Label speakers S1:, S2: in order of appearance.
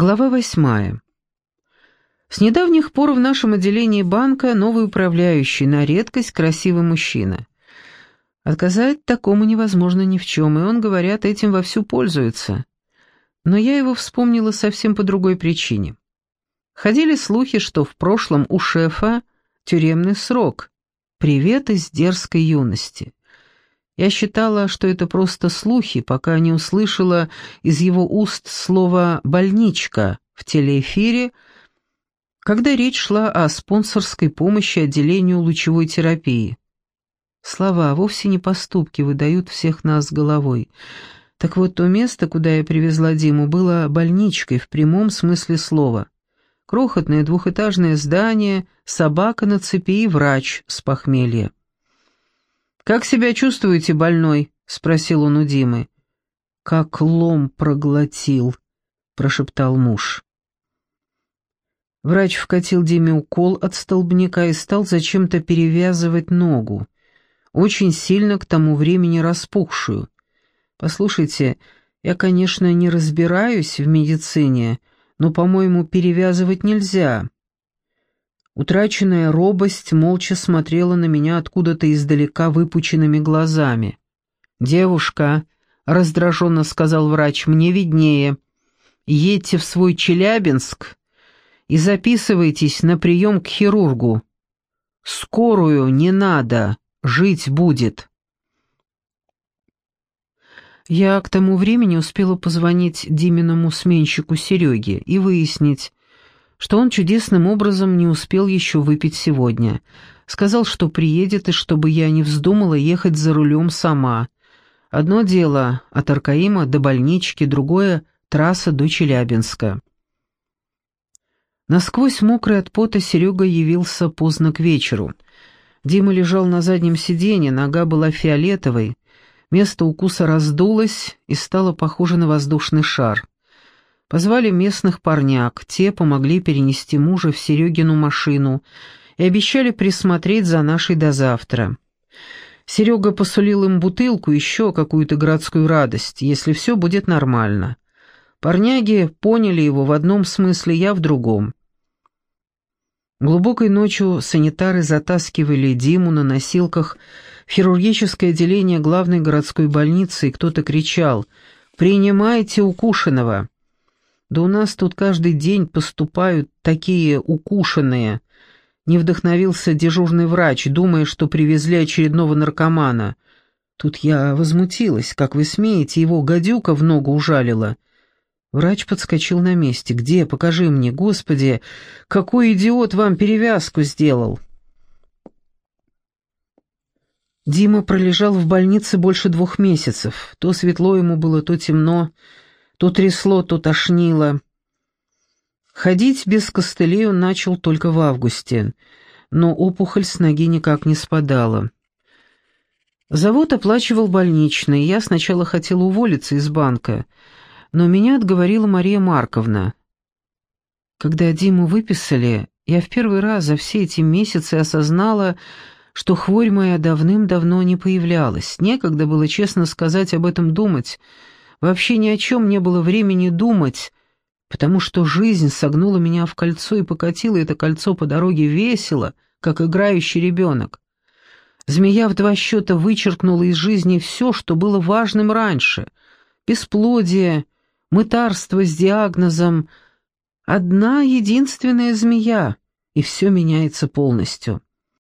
S1: Глава восьмая. С недавних пор в нашем отделении банка новый управляющий, на редкость красивый мужчина. Отказать такому невозможно ни в чем, и он, говорят, этим вовсю пользуется. Но я его вспомнила совсем по другой причине. Ходили слухи, что в прошлом у шефа тюремный срок. Привет из дерзкой юности. Я считала, что это просто слухи, пока не услышала из его уст слово «больничка» в телеэфире, когда речь шла о спонсорской помощи отделению лучевой терапии. Слова, вовсе не поступки, выдают всех нас головой. Так вот, то место, куда я привезла Диму, было больничкой в прямом смысле слова. Крохотное двухэтажное здание, собака на цепи и врач с похмелья. «Как себя чувствуете, больной?» — спросил он у Димы. «Как лом проглотил», — прошептал муж. Врач вкатил Диме укол от столбняка и стал зачем-то перевязывать ногу, очень сильно к тому времени распухшую. «Послушайте, я, конечно, не разбираюсь в медицине, но, по-моему, перевязывать нельзя. Утраченная робость молча смотрела на меня откуда-то издалека выпученными глазами. «Девушка», — раздраженно сказал врач, — «мне виднее. Едьте в свой Челябинск и записывайтесь на прием к хирургу. Скорую не надо, жить будет». Я к тому времени успела позвонить Диминому сменщику Сереге и выяснить, что он чудесным образом не успел еще выпить сегодня. Сказал, что приедет, и чтобы я не вздумала ехать за рулем сама. Одно дело от Аркаима до больнички, другое — трасса до Челябинска. Насквозь мокрый от пота Серега явился поздно к вечеру. Дима лежал на заднем сиденье, нога была фиолетовой, место укуса раздулось и стало похоже на воздушный шар. Позвали местных парняк, те помогли перенести мужа в Серегину машину и обещали присмотреть за нашей до завтра. Серега посулил им бутылку, еще какую-то городскую радость, если все будет нормально. Парняги поняли его в одном смысле, я в другом. Глубокой ночью санитары затаскивали Диму на носилках в хирургическое отделение главной городской больницы, и кто-то кричал «Принимайте укушенного!». Да у нас тут каждый день поступают такие укушенные. Не вдохновился дежурный врач, думая, что привезли очередного наркомана. Тут я возмутилась, как вы смеете, его гадюка в ногу ужалила. Врач подскочил на месте. «Где? Покажи мне, Господи! Какой идиот вам перевязку сделал?» Дима пролежал в больнице больше двух месяцев. То светло ему было, то темно. То трясло, то тошнило. Ходить без костылей он начал только в августе, но опухоль с ноги никак не спадала. Завод оплачивал больничный, я сначала хотела уволиться из банка, но меня отговорила Мария Марковна. Когда Диму выписали, я в первый раз за все эти месяцы осознала, что хворь моя давным-давно не появлялась. Некогда было, честно сказать, об этом думать — Вообще ни о чем не было времени думать, потому что жизнь согнула меня в кольцо и покатила это кольцо по дороге весело, как играющий ребенок. Змея в два счета вычеркнула из жизни все, что было важным раньше. Бесплодие, мытарство с диагнозом. Одна единственная змея, и все меняется полностью.